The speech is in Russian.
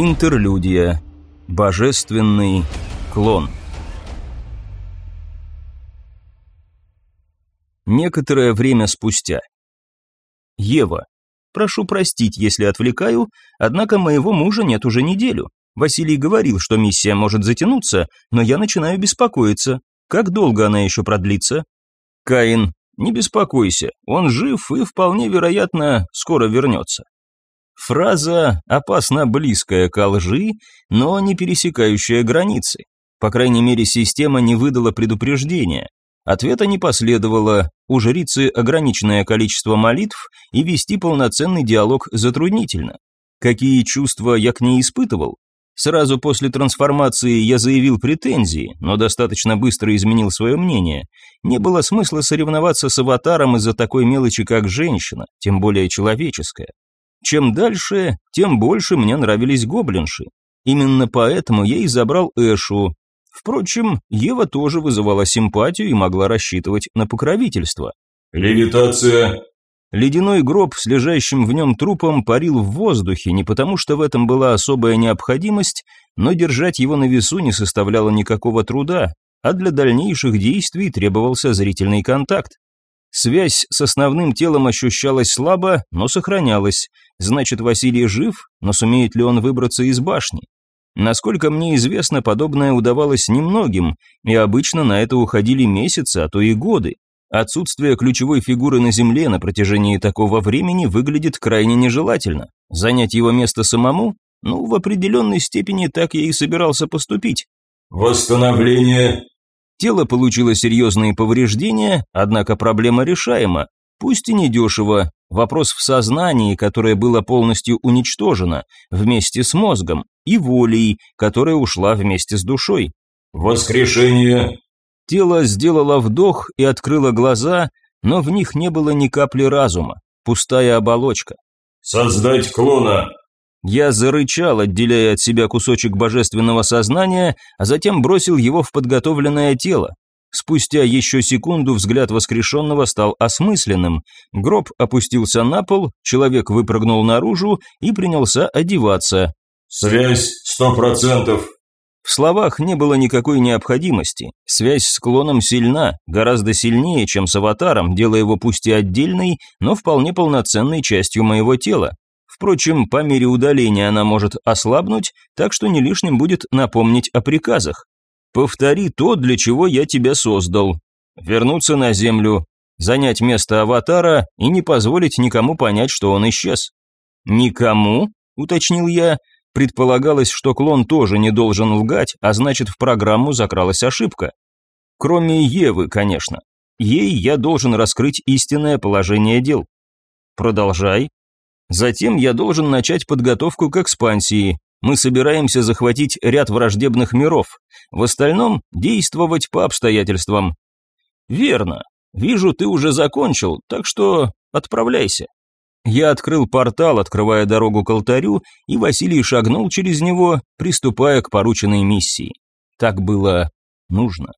Интерлюдия. Божественный клон. Некоторое время спустя. Ева. Прошу простить, если отвлекаю, однако моего мужа нет уже неделю. Василий говорил, что миссия может затянуться, но я начинаю беспокоиться. Как долго она еще продлится? Каин. Не беспокойся, он жив и вполне вероятно скоро вернется. Фраза опасно близкая к лжи, но не пересекающая границы. По крайней мере, система не выдала предупреждения. Ответа не последовало, у жрицы ограниченное количество молитв, и вести полноценный диалог затруднительно. Какие чувства я к ней испытывал? Сразу после трансформации я заявил претензии, но достаточно быстро изменил свое мнение. Не было смысла соревноваться с аватаром из-за такой мелочи, как женщина, тем более человеческая. Чем дальше, тем больше мне нравились гоблинши. Именно поэтому я и забрал Эшу. Впрочем, Ева тоже вызывала симпатию и могла рассчитывать на покровительство. «Левитация!» Ледяной гроб с лежащим в нем трупом парил в воздухе не потому, что в этом была особая необходимость, но держать его на весу не составляло никакого труда, а для дальнейших действий требовался зрительный контакт. Связь с основным телом ощущалась слабо, но сохранялась. Значит, Василий жив, но сумеет ли он выбраться из башни? Насколько мне известно, подобное удавалось немногим, и обычно на это уходили месяцы, а то и годы. Отсутствие ключевой фигуры на Земле на протяжении такого времени выглядит крайне нежелательно. Занять его место самому? Ну, в определенной степени так я и собирался поступить. «Восстановление Тело получило серьезные повреждения, однако проблема решаема. Пусть и недешево, вопрос в сознании, которое было полностью уничтожено, вместе с мозгом, и волей, которая ушла вместе с душой. «Воскрешение!» Тело сделало вдох и открыло глаза, но в них не было ни капли разума, пустая оболочка. «Создать клона!» Я зарычал, отделяя от себя кусочек божественного сознания, а затем бросил его в подготовленное тело. Спустя еще секунду взгляд воскрешенного стал осмысленным. Гроб опустился на пол, человек выпрыгнул наружу и принялся одеваться. «Связь сто процентов!» В словах не было никакой необходимости. Связь с клоном сильна, гораздо сильнее, чем с аватаром, делая его пусть и отдельной, но вполне полноценной частью моего тела. Впрочем, по мере удаления она может ослабнуть, так что не лишним будет напомнить о приказах. Повтори то, для чего я тебя создал. Вернуться на Землю, занять место аватара и не позволить никому понять, что он исчез. «Никому?» – уточнил я. Предполагалось, что клон тоже не должен лгать, а значит, в программу закралась ошибка. Кроме Евы, конечно. Ей я должен раскрыть истинное положение дел. Продолжай. Затем я должен начать подготовку к экспансии. Мы собираемся захватить ряд враждебных миров. В остальном действовать по обстоятельствам. Верно. Вижу, ты уже закончил, так что отправляйся. Я открыл портал, открывая дорогу к алтарю, и Василий шагнул через него, приступая к порученной миссии. Так было нужно.